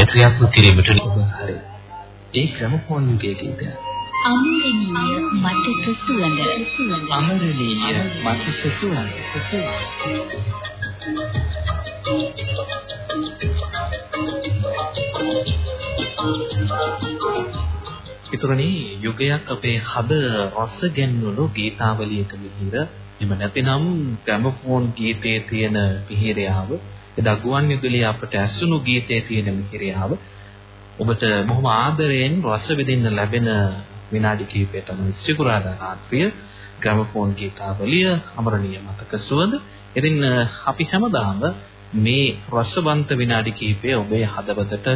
එය ක්‍රියාත්මක කිරීමට හරි. ඒ ග්‍රැමෆෝන් යුගයේ ගීතය. අමරණීය මතක සුවඳ සුවඳ අමරණීය මතක සුවඳ ඉතුරුනේ යුගයක් අපේ හද රස ගැන්වුණු ගීතාවලියක මිහිර එහෙම නැතිනම් ග්‍රැමෆෝන් ගීතයේ තියෙන මිහිරයාව එදා ගුවන් විදුලිය අපට ඇසුණු ගීතයේ තියෙන මිහිරයාව ඔබට බොහොම ආදරයෙන් රස විඳින්න ලැබෙන විනාඩි කිහිපය තමයි සිකුරාදා රාත්‍රිය ග්‍රැමෆෝන් ගීතාවලිය අමරණීය මතක සුවඳ. ඉතින් අපි හැමදාම මේ රසවන්ත විනාඩි කිහිපය ඔබේ හදවතට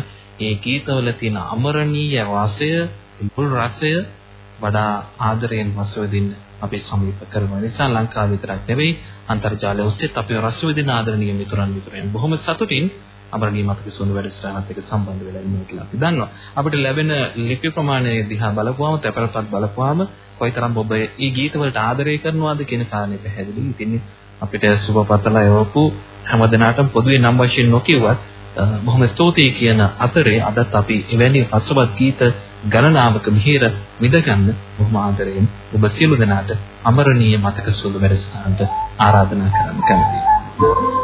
ඒ ගීතවල තියෙන අමරණීය වාසය, මුල් රසය වඩා ආදරයෙන් රසවිඳින්න අපි සමීප කරන නිසා ලංකාව විතරක් නෙවෙයි අන්තර්ජාලය ඔස්සේත් අපි රස විඳින ආදරණීය මිතුරන් මිතුරයන් බොහොම සතුටින් අමරණීය මතක සුවඳ වැඩසටහනත් එක්ක සම්බන්ධ වෙලා ඉන්නවා කියලා අපි දන්නවා. අපිට ලැබෙන ලිපි ප්‍රමාණය දිහා බලපුවාම තැපරපත් බලපුවාම කොයිතරම් ඔබ මේ ගීත වලට ආදරය කරනවාද කියන කාරණේ පැහැදිලි. ඉතින් අපිට සුබපතලා යවපු හැමදෙනාටම පොදුවේ නම් වශයෙන් නොකියුවත් බොහොම ස්තුතියි කියන අතරේ අදත් අපි එවැනි රසවත් ගීත ගණනාවක මිහිර විඳගන්න බොහොම ආදරයෙන් ඔබ සියලු දෙනාට අමරණීය මතක සුවඳ වැඩසටහනට ආරාධනා කරන්න කැමතියි.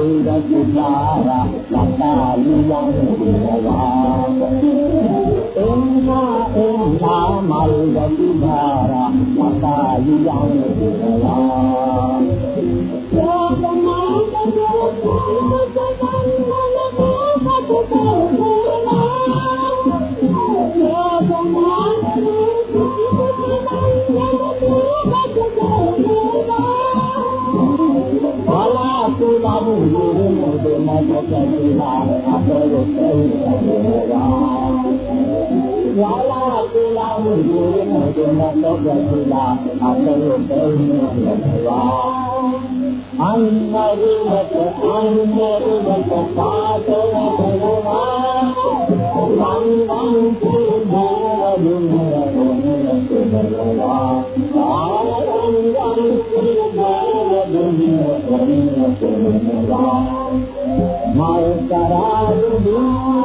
சிதாரா மல்வ சிதாரா மல்வ சிதாரா न करा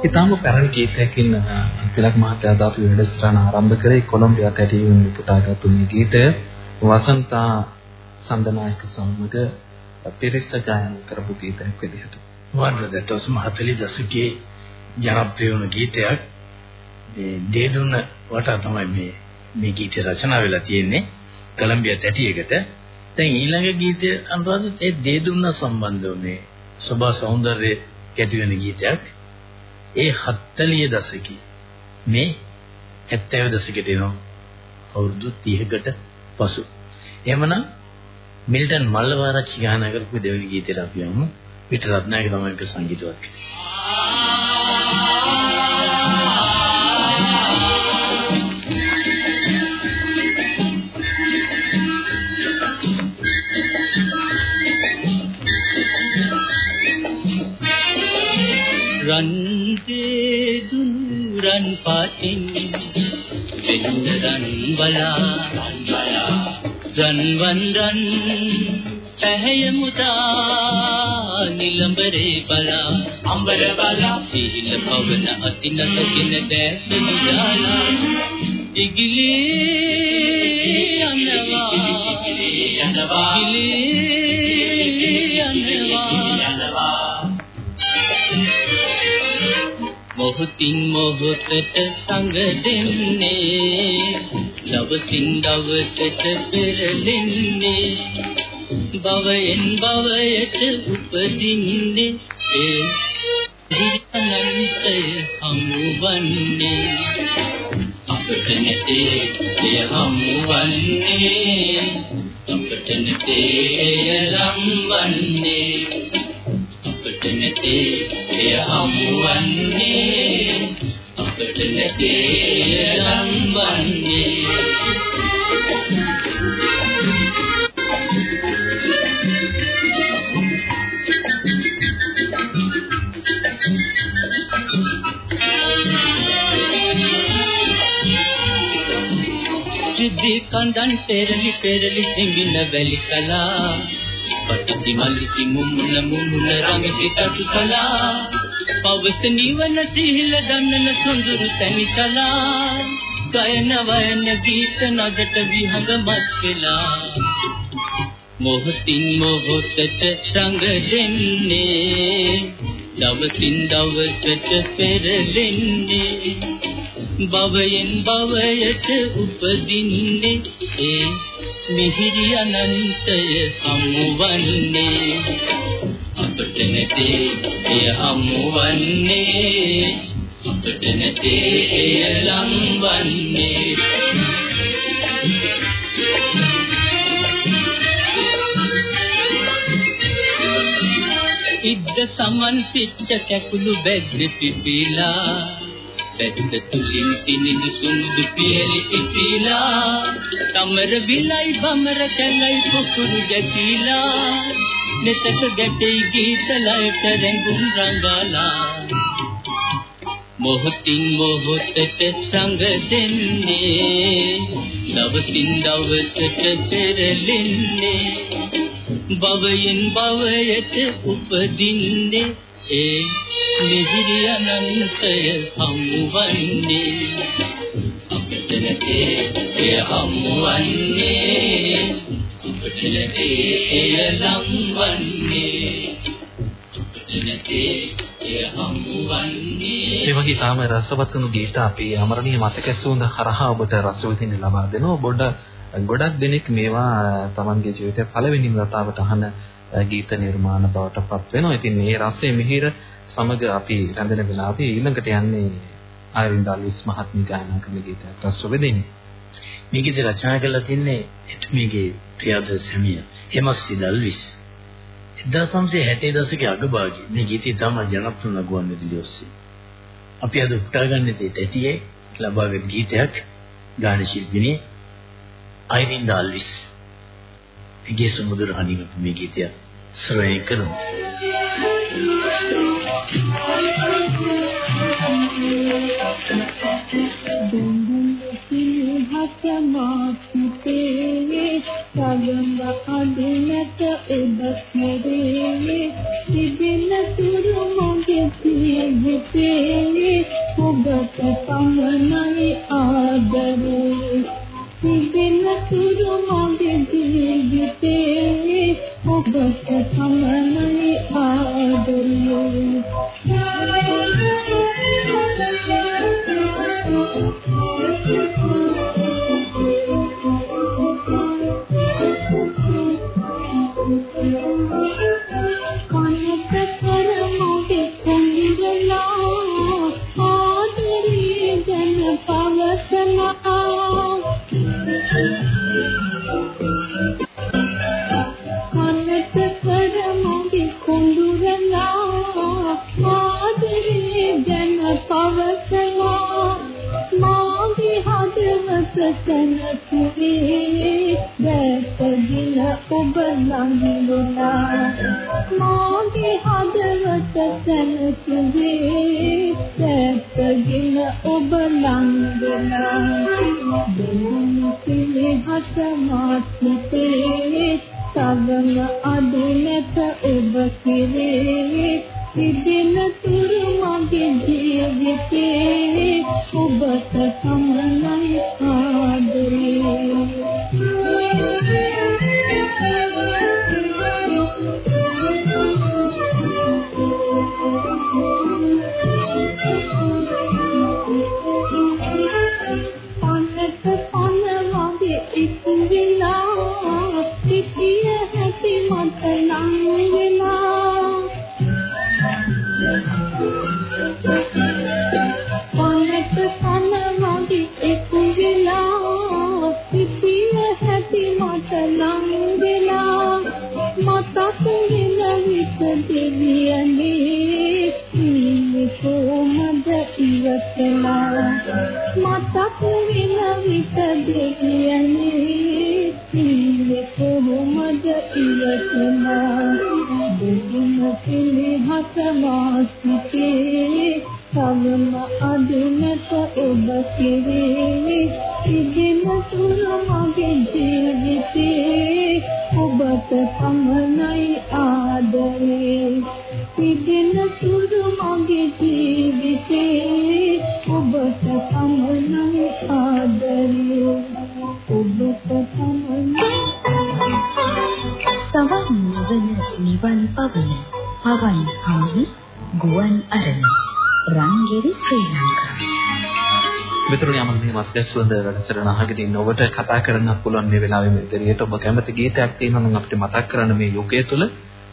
ඊටම පැරණි ගීතයකින් තිලක් මහත්තයා අද අපි වැඩසටහන ආරම්භ කරේ කොලොම්බියා තැටියෙන් පුටාගත්තු මේ ගීතය වසන්තා සඳනායක සමග පිරිස ගායන කරපු ගීතයක් විදිහට. වර්ධදතොස් මහතලි දශකයේ ජනප්‍රිය වුණ ගීතයක්. මේ දේදුන වට තමයි මේ මේ ගීතය රචනා වෙලා තියෙන්නේ. කොලොම්බියා තැටියකට. දැන් ඊළඟ ගීතය අනුරාධ ඒ දේදුන සම්බන්ධ වුණේ සබා සෞන්දර්ය කැටි වෙන ගීතයක්. ඒ 40 දශකයේ මේ 70 දශකයට එනවා අවුරුදු 30කට පසු. එහෙමනම් මිල්ටන් මල්ලවාරච්චි ගායනා කරපු දෙවෙනි ගීතයට අපි යමු. පිට රත්නායක තමයි ඒක සංගීතවත් කළේ. රන්දේ දුරන් පාටින් වෙන්න රන් බලා රන් වන් රන් පැහැය මුදා නිලඹරේ බලා අම්බර බලා සීල පවන අතිනතගෙන දැස නිදාලා ඉගිලි යනවා. ඉගිලි යනවා මොහොතින් මොහොතට සංග දෙන්නේ. දවසින් දවසට පෙරලෙන්නේ භවයෙන් භවයට උපදින්නේ. ඒ අනන්තය හමුවන්නේ. අපට නැතේ එය හමුවන්නේ. අපට නැතේ ලම්වන්නේ. අපට නැතේ එය හමුවන්නේ අපට නැතේ ලම්වන්නේ සිද්ධි කන්දන් පෙරලි පෙරලි සිඹින වැලි කලා පටිති මල්ලි මුමුණ මුමුණ රංග පිටු කලා පවස නිවන සිහිල දන්නන සොඳුරු තනිකලා. ගයන වයන ගීත නදට විහඟ මත් වෙලා. මොහොතින් මොහොතට රංග දෙන්නේ. දවසින් දවසට පෙරලෙන්නේ භවයෙන් භවයට උපදින්නේ ඒ මිහිරි අනන්තය හමුවන්නේ. අපට නැතේ එය හමුවන්නේ. අපට නැතේ එය ලංවන්නේ ඉද්ද සමන් පිච්ච කැකුළු බැග්‍රි පිපිලා පැත්ත තුලින් සිනිඳු සුමුදු පියලි ඉසිලා තමර විලයි බමර කැලයි කුකුරු ගැටිලා මෙතක ගැටේ ගීත ලයට රැඟුම් රඟාලා මොහොතින් මොහොතට සංග දෙන්නේ දවසින් දවසට පෙරලෙන්නේ භවයෙන් භවයට උපදින්නේ ඒ නිහිරි අනන්තය හමුවන්නේ අපිට නැතේ එය හමුවන්නේ අපිට නැතේ එය ලම්වන්නේ. අපිට නැතේ එය හමුවන්නේ ඒ වගේ තාම රසවත් වුණු ගීත අපි අමරණීය මතක සුවඳ හරහා ඔබට රස විඳින්න ලබා දෙනවා. බොඩ ගොඩක් දෙනෙක් මේවා තමන්ගේ ජීවිතයේ පළවෙනිම වතාවට අහන ගීත නිර්මාණ බවට පත් වෙනවා. ඉතින් මේ රසයේ මිහිර සමග අපි රැඳෙන වෙලාවේ ඊළඟට යන්නේ ආරින්දාලිස් මහත්මිය ගායනා කරන ගීතයක් රස වෙදින්නේ. මේ ගීත රචනා කරලා තින්නේ එතුමියගේ ප්‍රියද සැමිය එමස්සි දල්විස් 1960 දශකයේ අගභාගයේ මේ ගීතය තමයි ජනප්‍රිය නගුවන් විදුලි ඔස්සේ. අපි අද උටාගන්නේ තේ තැටියේ ලබාගත් ගීතයක් ගාන ශිල්පිනී අයිරින් ඩාල්විස්. එගේ සමුදර හනිමත් මේ ගීතය ශ්‍රවණය කරමු. සගඳ අඳුනට එබස් මොරේ තිබෙන තුරු මොගේ පිහිටේ ඔබට පමණයි ආදරේ තිබෙන තුරු මොගේ පිහිටේ ඔබට පමණයි ආදරේ පවසන Vivian සුවඳ වැඩසටහන අහගෙන ඉන්න ඔබට කතා කරන්න පුළුවන් මේ වෙලාවේ මේ ඉදිරියට ඔබ කැමති ගීතයක් තියෙනවා නම් අපිට මතක් කරන්න මේ යුගය තුල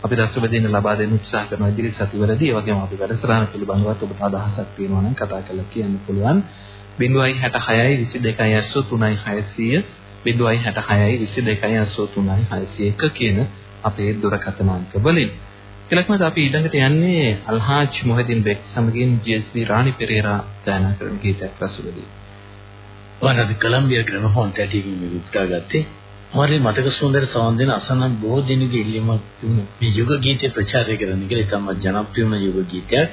අපි රසවිඳින්න ලබා දෙන්න උත්සාහ කරන ඉදිරි සතිවලදී ඒ වගේම අපි වැඩසටහන පිළිබඳවත් ඔබට අදහසක් තියෙනවා නම් කතා කරලා කියන්න පුළුවන්. 066 22 83 600 066 22 කියන අපේ දුරකථන අංක වලින්. එලක්මද අපි ඊළඟට යන්නේ අල්හාජ් මොහදින් බෙක් සමගින් ජී.එස්.බී. රාණි පෙරේරා ගායනා කරන ගීතයක් රසවිඳින්න වනද කොලම්බියා ග්‍රැමෆෝන් තැටියකින් මේ උපුටා ගත්තේ. මාරේ මතක සුන්දර සවන් දෙන අසන්නන් බොහෝ දෙනෙකුගේ ඉල්ලීමක් තිබුණා. මේ යුග ගීතය ප්‍රචාරය කරන්න කියලා තමයි ජනප්‍රිය වුණ යුග ගීතයක්.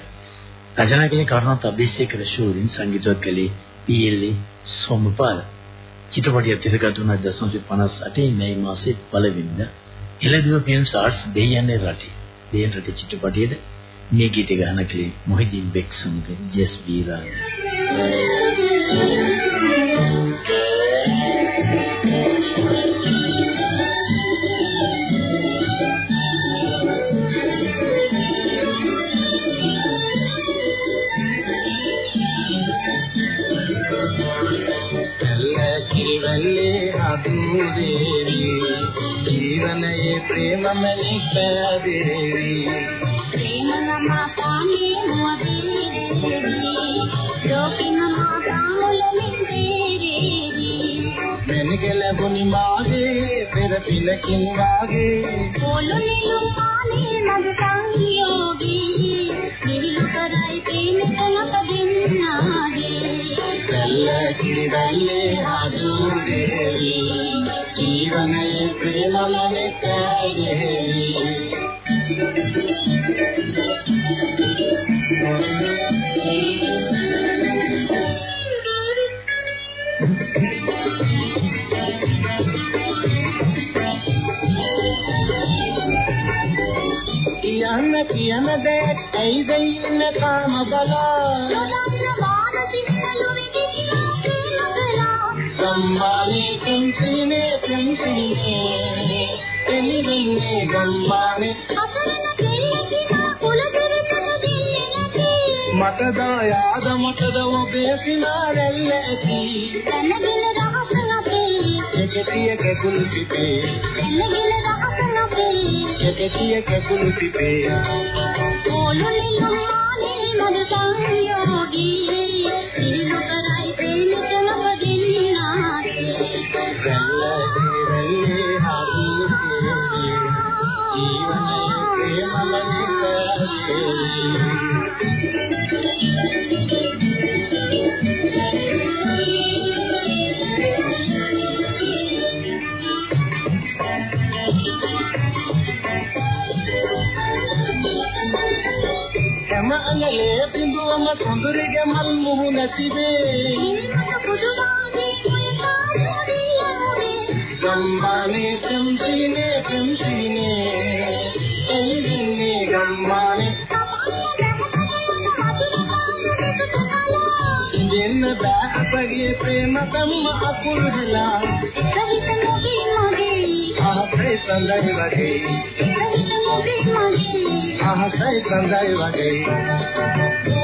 රචනා කලේ කරුණාත් අභිෂේක රෂෝරින් සංගීතවත් කලේ පීඑල්ඒ සෝමපාල. චිත්‍රපටය තිරගත් 1958 මේ මාසයේ පළවෙනිදා එළදිව ෆිල්ම්ස් ආර්ට්ස් දෙයයන්ේ රටේ. දෙයයන් රටේ චිත්‍රපටයේද මේ ගීතය ගාන කලේ මොහිදින් බෙක් සමග ජෙස් බීරා. ජීවනයේ ප්‍රේමමනි පැදෙවි ප්‍රේම නමාතානේ මුවදී දේවි ලෝකින මාතාලමින් දේවි මෙනගල බුනි මාගේ පෙර පිලකින් වාගේ පොළොනේ උපානේ මග සංයෝගී නිවිලු කරයි ප්‍රේමක ලපදින්නාගේ කල්ල කිරිවැල්ලේ ආදු දේවි ජීවනයේ ප්‍රේමමනේ කැදෙවි කියන්න කියන දේ ඇයිද ඉන්න කාම බලා? ගම්මානේ කිංසිනේ කිංසිනේ එළිවෙන්නේ ගම්මානේ. මට දායාද මටද ඔබේ සිනාරැල්ල ඇති. එන්නගෙන රහසන අපේ. එකතිය කෙකුල් පිපේ එන්නගෙන රහසන අපේ එකතිය කෙකුල් පිපේ පොළොනේ ලුමානේ මද සංයෝගී. සොඳුරිගේ මල් මුහුණ තිබේ නිමත පුදුමාගේ මුයකාරී යමුනේ ගම්මානේ සම්සිනේ සම්සිනේ එළින්නේ ගම්මානේ. ඉන්න බෑ අපගේ ප්‍රේම කම්ම අකුරු හෙලා. කවිත මොගේ මගේ ආසේ සඳයි වගේ. කවිත මොගේ මගේ ආසේ සඳයි වගේ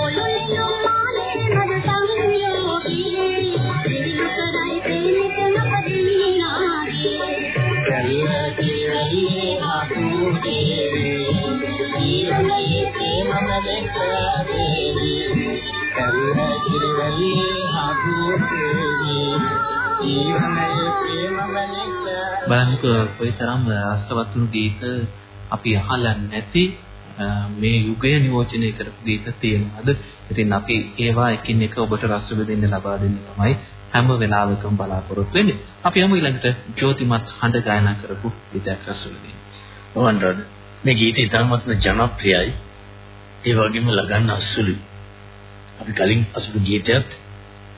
බලන්නකෝ කොයිතරම් රසවත්ුණු ගීත අපි අහලා නැති අ, මේ යුගය නියෝජනය කරපු ගීත තියෙනවද? ඉතින් අපි ඒවා එකින් එක ඔබට රස විඳින්න ලබා දෙන්න තමයි හැම වෙලාවකම බලාපොරොත්තු වෙන්නේ. අපි යමු ඊළඟට ජෝතිමත් හඬ ගායනා කරපු ගීතයක් රස විඳින්න. ඕවන්රද මේ ගීතය ඉතාමත්ම ජනප්‍රියයි. ඒ වගේම ලගන්න අසුළුයි අපි කලින් අසුළු ගීතයත්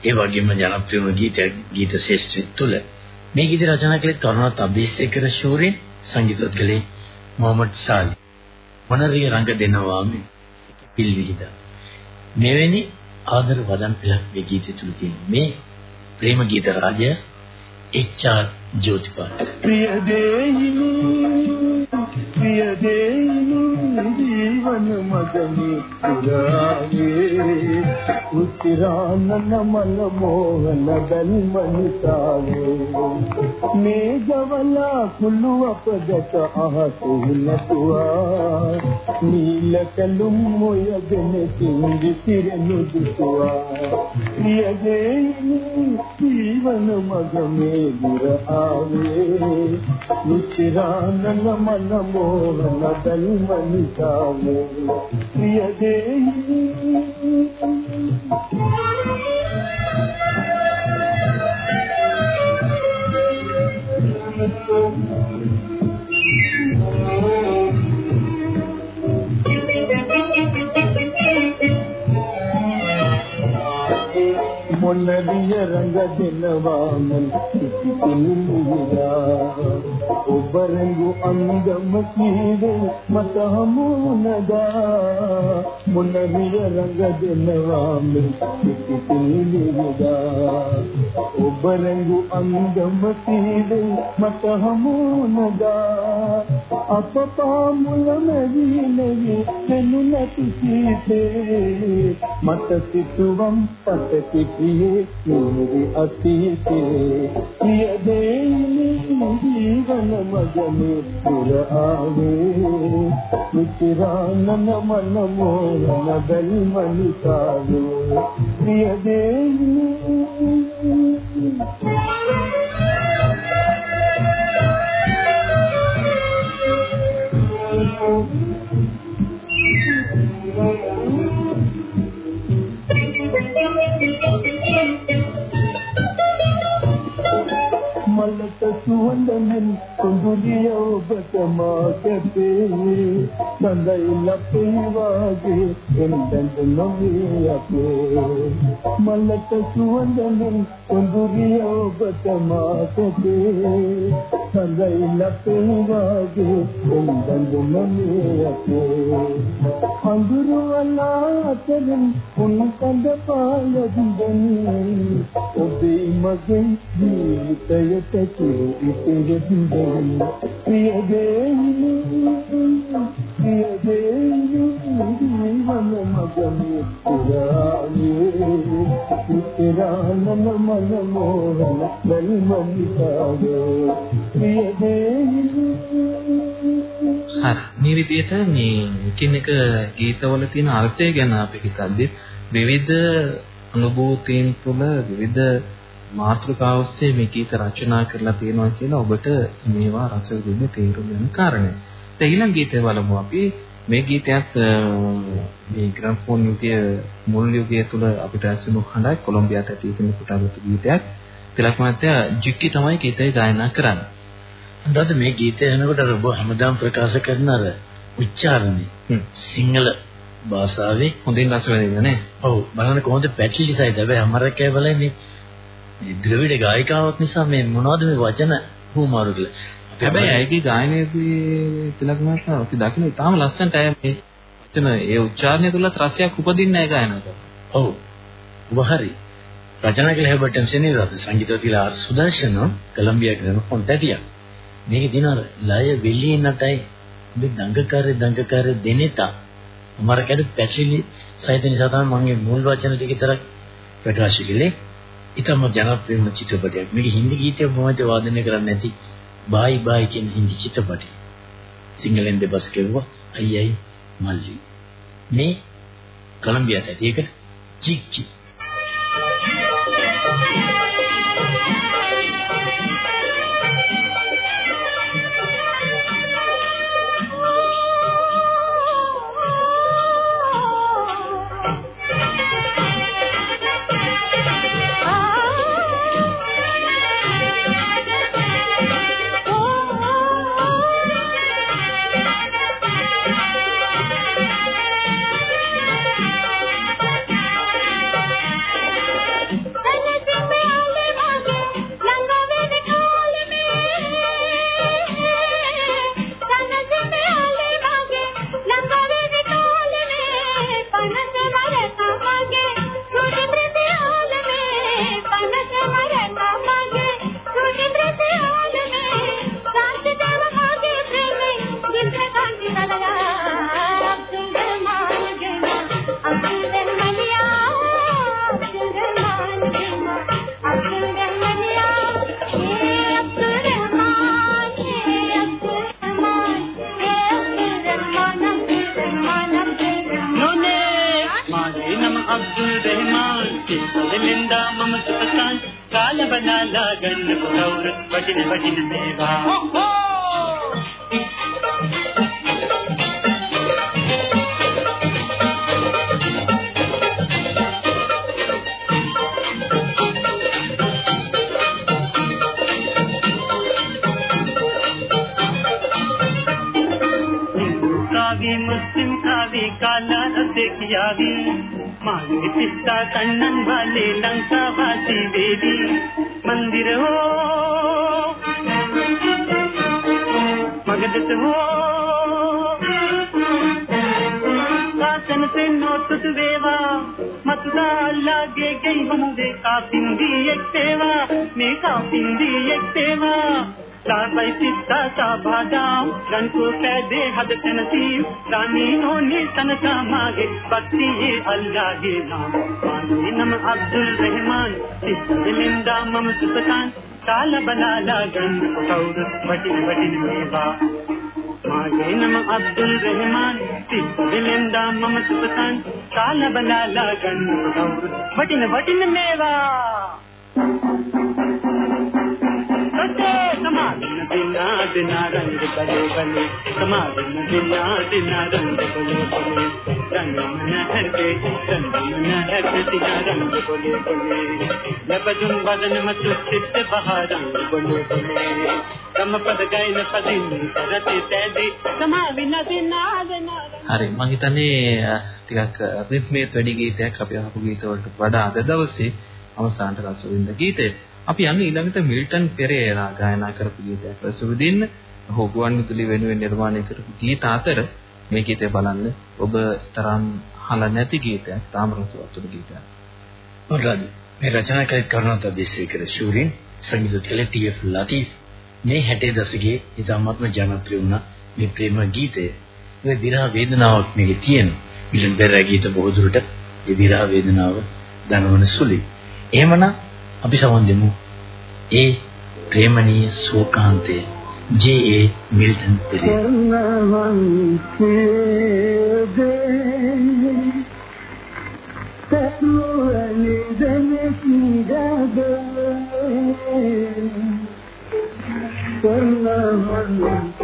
ඒ වගේම ජනප්‍රිය වුණු ගීතයක් ගීත ශේෂ්ත්‍රය තුළ. මේ ගීත රචනා කළේ තරුණත් අභිෂේකර ශූරින් සංගීතවත් කළේ මොහමඩ් සාලි මොනරිය රංග දෙනවා මේ පිල්විහිද මෙවැනි ආදර වදන් පෙළක් මේ ගීතය තුළ තියෙන මේ ප්‍රේම ගීත රාජය එච්.ආර්. ज्योतिपा प्रिय देनु प्रिय देनु जीवन मदनी पुरावे उतरान नमन मोहन दल मन सावे मे जवला कुलुव पदक आहतु नतुआ नील कलुम यदन सिंग सिर नुदुआ यदे जीवन मग में गुर आवे उतरान नमन मोहन दल मन सावे ಪ್ರಿಯದೇನಿ ಮೊನ್ನರಿಯ ರಂಗದಿನ ವಾಮನ್ ತಿಳಿದ ಒಬ್ಬರಂಗು ಅಂಗಮ ಕೀಡೆ ಮತ ಹಮೂನದ ಮೊನ್ನರಿಯ ರಂಗದಿನ ವಾಮನ್ ತಿಳಿದ ಒಬ್ಬರಂಗು ಅಂಗಮ ಕೀಡೆ ಮತ ಹಮೂನದ ಅಪಪಾಮುಲ ನವಿ ನವಿ ತೆನುನತಿ ಸೀತೆ ಮತ ಸಿತುವಂ ಪತ ಸಿಟಿಯೇ ನಿಮಗೆ ಅತೀತೆ ಪ್ರಿಯ ದೇವಿ ಜೀವನ ಮಗನೆ ಪುರ ಆವೆ ಮಿತಿರಾನನ ಮನ ಮೋಹನ ಬಲ್ ಮನಿತಾವೆ ಪ್ರಿಯ ದೇವಿ তোমাকে හඳයි ලපේ වාගේ එන්දඳ නොවේ අපේ මලට සුවඳෙන් උඳුරිය ඔබට මාතේ හඳයි ලපේ වාගේ එන්දඳ නොවේ අපේ හඳුරු අලාතෙන් උන්කඳ පාලදින්දනි ඔබේ මගේ ජීවිතයට කිරු ඉතිරි දින්දනි ප්‍රියදේනි මේ විදිහට මේ එකිනෙක ගීතවල තියෙන අර්ථය ගැන අපි හිතද්දී විවිධ අනුභූතීන් තුළ විවිධ මාතෘකාවස්සේ මේ ගීත රචනා කරලා තියෙනවා කියලා ඔබට මේවා රස විඳින්න තේරුම් ගන්න කාරණේ. දැන් ඊළඟ ගීතය බලමු අපි මේ ගීතයත් මේ ග්‍රැම්ෆෝන් යුගයේ මුල් යුගයේ තුල අපිට ඇසුණු හඬයි කොලොම්බියාට ඇතිවෙන කොටගත් ගීතයක්. තිලක් මහත්තයා ජික්කි තමයි ගීතය ගායනා කරන්නේ. අදට මේ ගීතය එනකොට අර ඔබ හැමදාම ප්‍රකාශ කරන අර උච්චාරණය. සිංහල භාෂාවේ හොඳින් රස වෙනින්න නේ. ඔව් බලන්න කොහොමද පැටලි සයිද හැබැයි අමරකේ බලන්නේ මේ ද්‍රවිඩ ගායිකාවක් නිසා මේ මොනවද මේ වචන හුමාරු කියලා. හැබැයි ඇයිගේ ගායනයේදී තිලක් මහතා අපි දකින්න ඉතාම ලස්සනට අය මේ වචන ඒ උච්චාරණය තුලත් රසයක් උපදින්නේ නැහැ ගායනාවට. ඔව්. ඔබ හරි. රචනා කළ හැබැයි සෙනී රත් සංගීතවතිලා සුදර්ශන කොලොම්බියා කරන කොන්ටටියක්. මේකේ දින ලය වෙලිය නටයි මේ දංගකාරේ දංගකාරේ දෙනෙතා අමර කැඩ පැටලිලි සහිත නිසා තමයි මම මේ මුල් වචන ටික විතරක් ප්‍රකාශ කළේ. ඊටම ජනප්‍රියම චිත්‍රපටයක්. මේක හින්දි ගීතය මොකද වාදනය කරන්නේ නැති බායි බායි කියන හින්දි චිත්‍රපටය. සිංහලෙන් දෙබස් කෙරුවා අයියයි මල්ලි. මේ කොලොම්බියාට ඒකට චික් චික් भजन भजन देवा। मुस्लिम का भी काला देखिया गे मांगे पिस्ता कन्नन वाले लंका वासी देवी। मंदिर हो मदद हो। कासन से नो तुझ देवा मतदा लागे गई का सिंधी एक सेवा मेका सिंधी एक सेवा। साबै सिद्धा सा भाजाम रनको पैदे हद तनसीम रानी होने तन का मागे भक्ति अल्लाह के नाम। नम अब्दुल रहमान, इस लिंदा मम सुपतान Kala banala gan Kaur vatin vatin meva मागे नम अब्दुल रहमान दिलिंदा मम सुपतान काला बना लागन वटिन वटिन मेवा समाधिन बिना बिना रंग बले बले समाधिन बिना बिना रंग बले बले रंग मन हर के रंग मन हर बिना रंग बले बले जब तुम बदन मत चित्त बहारंग बले बले तम पद गए न पदिन करते तैदे समाधिन बिना बिना හරි මම හිතන්නේ ටිකක් රිද්මේත් වැඩි ගීතයක් අපි අහපු ගීතවලට වඩා අද දවසේ අවසානට රසවින්ද ගීතේ අපි යන්නේ ඊළඟට මිල්ටන් පෙරේරා ගායනා කරපු ගීතයක් රස විඳින්න. ඔහු ගුවන්විදුලි වෙනුවෙන් නිර්මාණය කරපු ගීත අතර මේ ගීතය බලන්න ඔබ තරම් අහලා නැති ගීතයක් තාම රසවත් ගීතයක්. මොකද මේ රචනා කළ කරුණාත දේශේකර ශූරින් සංගීත කළ ටීඑෆ් ලතීෆ් මේ 60 දශකයේ ඉතාමත්ම ජනප්‍රිය වුණ මේ ප්‍රේම ගීතය මේ විරහ වේදනාවක් මේකේ තියෙනවා. මිලන් පෙරේරා ගීත බොහෝ දුරට ඒ විරහ වේදනාව දනවන සුළුයි. එහෙමනම් අපි සමන් දෙමු. ඒ ප්‍රේමණීය ශෝකාන්තේ J Milton Perera. Thank you.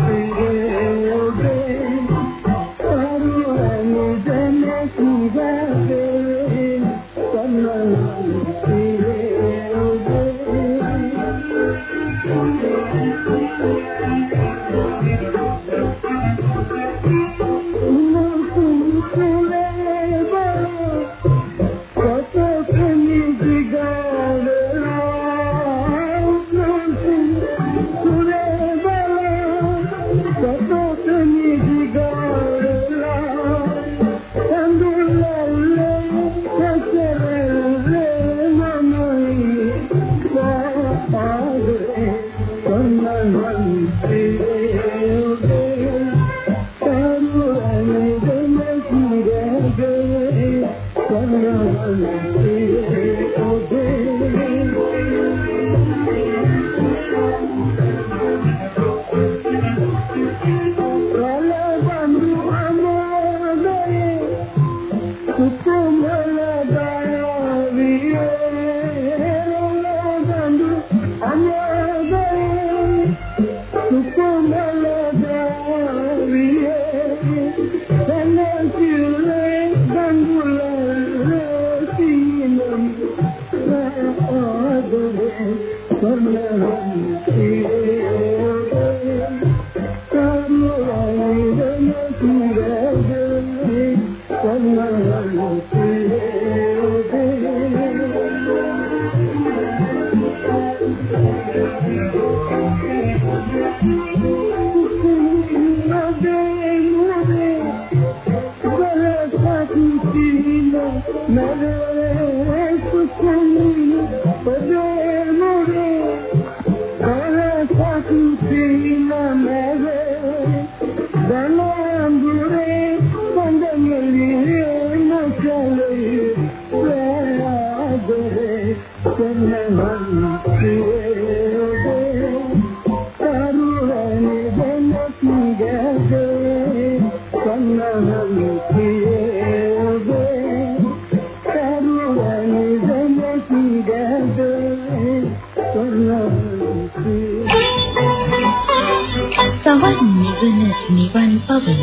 සවන් නිවන නිවන් පවන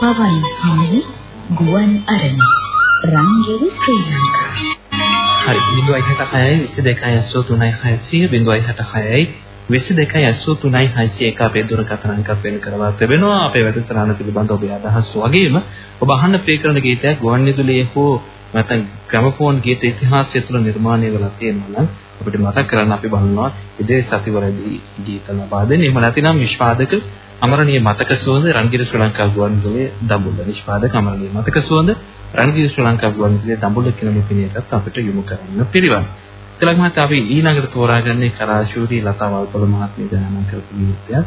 පවන් හමන ගුවන් අරණ. රංගිරි ශ්‍රී ලංකා. හරි 0.66 22.83600 0.66 22.83601 අපේ දුරකථන අංකත් වෙන කරවා තිබෙනවා. අපේ වැඩසටහන පිළිබඳ ඔබේ අදහස් වගේම ඔබ අහන්න ප්‍රේ කරන ගීතයක් ගුවන්විදුලියේ හෝ නැත්නම් ග්‍රැමෆෝන් ගීත ඉතිහාසය තුළ නිර්මාණය වෙලා තියෙනවා නම් අපිට මතක් කරන්න අපි බලනවා. ඉදිරි සතිවලදී ගීත ලබා දෙන්න. එහෙම නැතිනම් නිෂ්පාදක අමරණීය මතක සුවඳ රන්ගිර ශ්‍රී ලංකා ගුවන්විදුලියේ දඹුල්ල නිෂ්පාදක අමරණීය මතක සුවඳ රන්ගිර ශ්‍රී ලංකා ගුවන්විදුලියේ දඹුල්ල කියන ලිපිණයටත් අපිට යොමු කරන්න පිළිවන්. තිලක් මහතා අපි ඊළඟට තෝරාගන්නේ කරාශූරී ලතා වල්පොල මහත්මිය ගායනා කරපු ගීතයක්.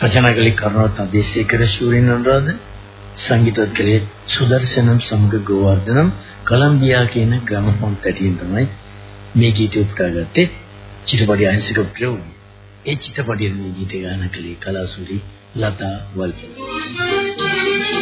රචනා කළේ කරුණාරත්න දේශේකර ශූරින් අනුරාධ සංගීතවත් කළේ සුදර්ශනම් සමග ගෝවර්ධනම් කොලම්බියා කියන ග්‍රැමෆෝන් තැටියෙන් තමයි මේ ගීතය උපුටාගත්තේ චිත්‍රපටය අංශික ප්‍රයෝගය. ඒ චිත්‍රපටයේ මේ ගීතය ගායනා කළේ කලාසූරි ලතා වල්පොල. මහසාගරේ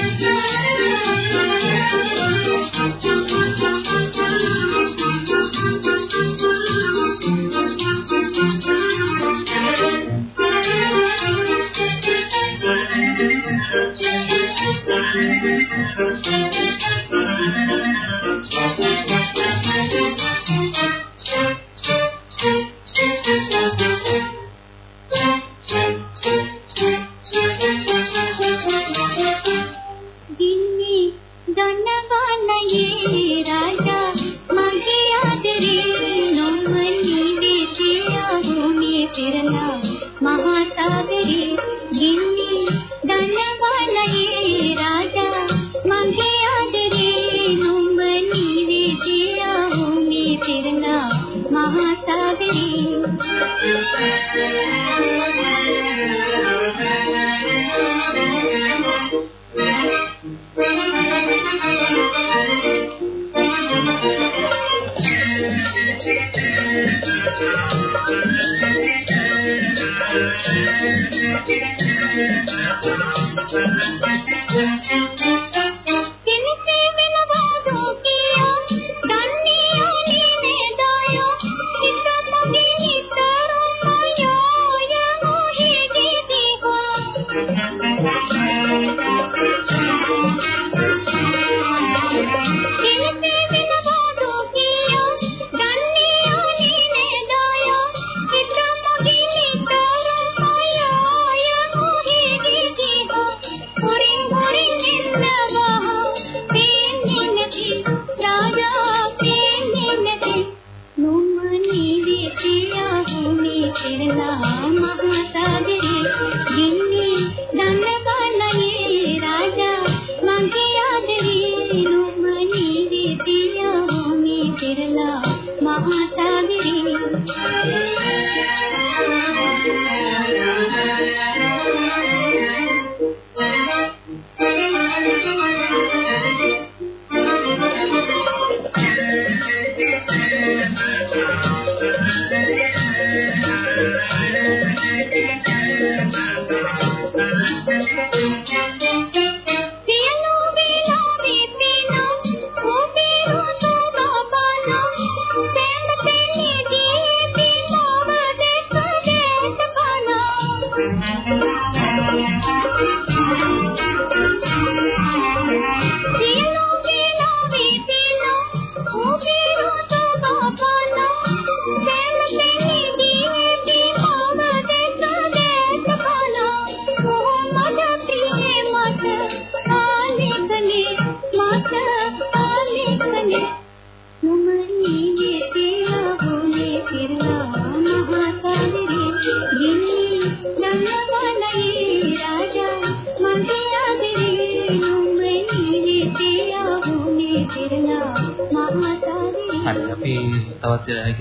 හරි අපි තවත්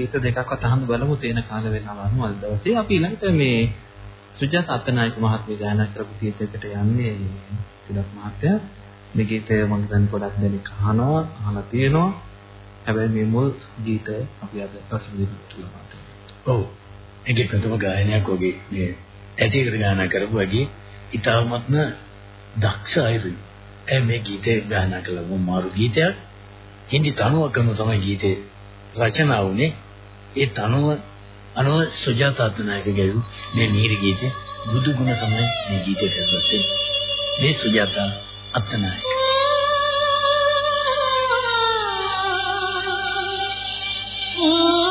ගීත දෙකක්වත් අහන්න බලමු තේන කාල වේලාව අනුව අද දවසේ. අපි ඊළඟට මේ සුජාත අත්තනායක මහත්මිය ගායනා කරපු ගීතයකට යන්නේ තිලක් මහත්තයා. මේ ගීතය මම දැන් පොඩක් දෙනෙක් අහනවා අහලා තියෙනවා. හැබැයි මේ මුල් ගීතය අපි අද රසවිඳින්න කියලා ඔව්. ඒකේ ප්‍රථම ගායනයක් වගේ මේ ඇටියකට ගායනා කරපු වගේ ඊටාත්ම දක්ෂ අයුරුයි. ඒ මේ ගීතේ ගායනා කළ. මාරු ගීතයක්. හින්දි තනුවක් කරන තමයි ගීතේ රචනා වුනේ. ඒ තනුව අනුව සුජාතා අත්නායක ගැයූ මේ මිහිරි ගීතේ බුදු ගුණ තමයි මේ ගීතේ ඇතුළත් මේ සුජාතා අත්නායක. මේ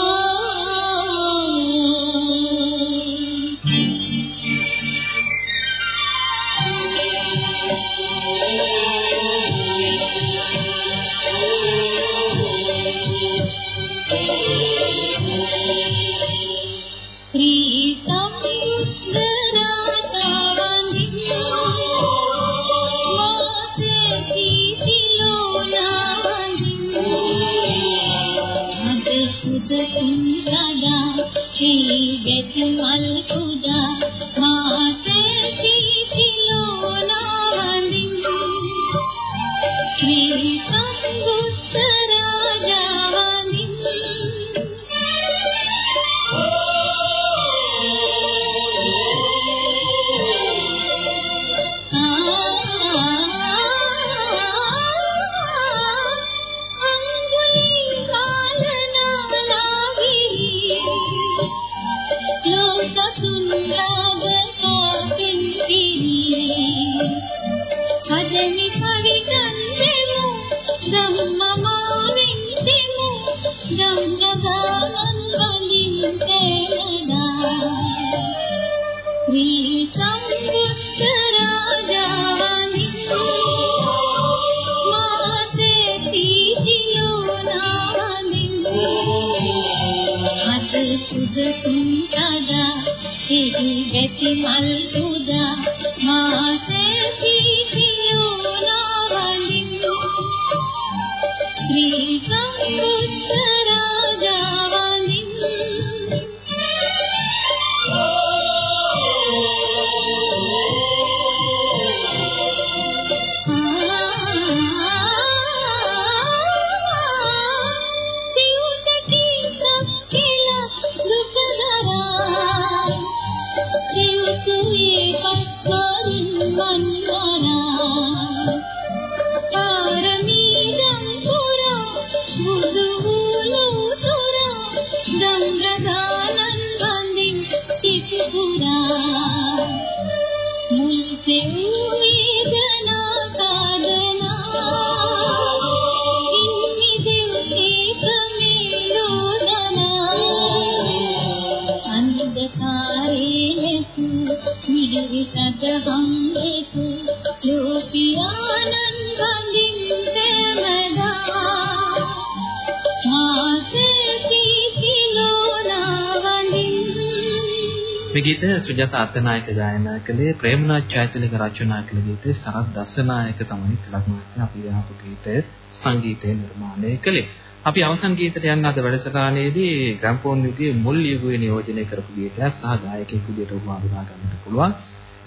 සුජාත අත්තනායක ගායනා කළේ ප්‍රේමනාත් චෛතලික රචනා කළ ගීතේ සරත් දස්සනායක තමයි තිලක් මහත්මයා අපි යහපු ගීතය සංගීතය නිර්මාණය කළේ. අපි අවසන් ගීතයට යන්න අද වැඩසටහනේදී ග්‍රැම්ෆෝන් යුගයේ මුල් යුගයේ නියෝජනය කරපු ගීතයක් සහ ගායකයෙකු විදිහට ඔබ අඳුනා ගන්නට පුළුවන්.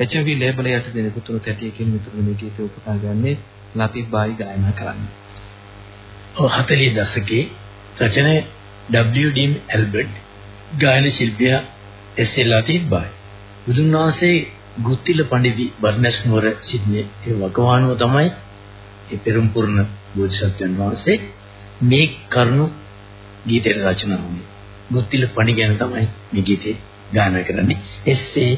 HMV ලේබල් එකට දෙන පුතුරු තැටියකින් විතර මේ ගීතය උපුටා ගන්නේ ලතිෆ් බායි ගායනා කරන්නේ. ඔව් 40 දශකයේ රචනයේ W.D. ඇල්බර්ට් ගායන ශිල්පියා එස්.එල්. ලතිෆ් බායි බුදුන් වහන්සේ ගුත්තිල පඬිවි බර්ණස් නුවර සිටිනේ ඒ වකවානුව තමයි ඒ පෙරම්පුරණ බෝධිසත්වයන් වහන්සේ මේ කරුණු ගීතයට රචනා වුණේ. ගුත්තිල පණි ගැන තමයි මේ ගීතේ ගායනා කරන්නේ. S A.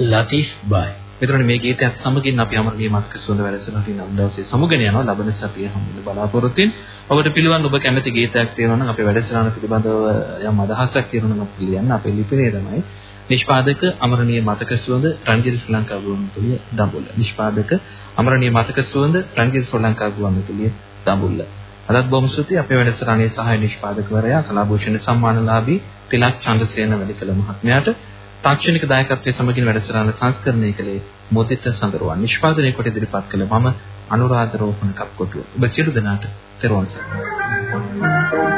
ලතීෆ් බායි. මෙතන මේ ගීතයත් සමගින් අපි අමරණීය මතක සුවඳ වැඩසටහනට නම් දවසේ සමුගෙන යනවා ලබන සතියේ හමුවෙන බලාපොරොත්තු වෙන. ඔබට පිළිවන් ඔබ කැමති ගීතයක් තියෙනවා නම් අපේ වැඩසටහන පිළිබඳව යම් අදහසක් තියෙනවා නම් අපිට ලියන්න අපේ ලිපිනේ තමයි නිෂ්පාදක අමරණීය මතක සුවඳ රංගිරි ශ්‍රී ලංකා ගුවන්විදුලිය දඹුල්ල. නිෂ්පාදක අමරණීය මතක සුවඳ රංගිරි ශ්‍රී ලංකා ගුවන්විදුලිය දඹුල්ල. අදත් බොහොම ස්තුතියි අපේ වැඩසටහනේ සහාය නිෂ්පාදකවරයා කලාභූෂණ සම්මානලාභී තිලක් චන්ද්‍රසේන වැඩිකල මහත්මයාට තාක්ෂණික දායකත්වයේ සමගින් වැඩසටහන සංස්කරණය කළේ මොදිත සඳරුවන් නිෂ්පාදනය කොට ඉදිරිපත් කළ මම අනුරාධ රෝහණ කප්කොටුව. ඔබ සියලු දෙනාට තෙරුවන් සරණයි.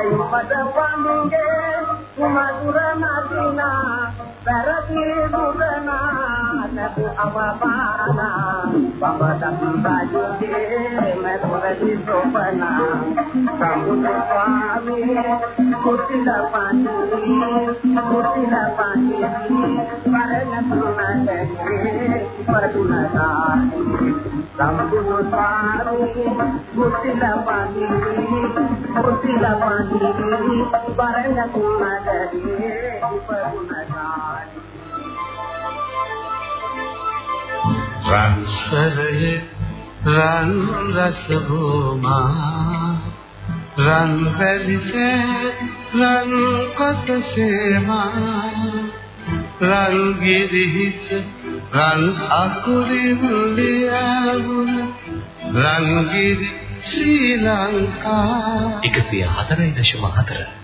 ದೈವದ ಪಾಲಿಗೆ ಸುಮಧುರ ನದಿನ ಸರದಿ ಗುರನ ನಗು ಅವಮಾನ ಪವದಂಬಾಜಿಗೆ ಮಧುರದಿ ಸೋಪನ ಸಮುದ ಸ್ವಾಮಿ ಕುಟಿಲ ಪಾನಿ ಕುಟಿಲ ಪಾನಿ ಪರನ ಸುನಗೇ ಪರುಣ ಸಾರಿ ಸಮುದ ಸ್ವಾಮಿ ಕುಟಿಲ ಪಾನಿ කුටිල පාණි වරණ තුනගේ පදුනතා රන්සරයේ රන් රස භූමා රන් වැලිසේ රන් කොට සේමා රන් ගිරිහිස රන් අකුරි මුලියවුන රන් ගිරි ශ්‍රී ලංකා 104.4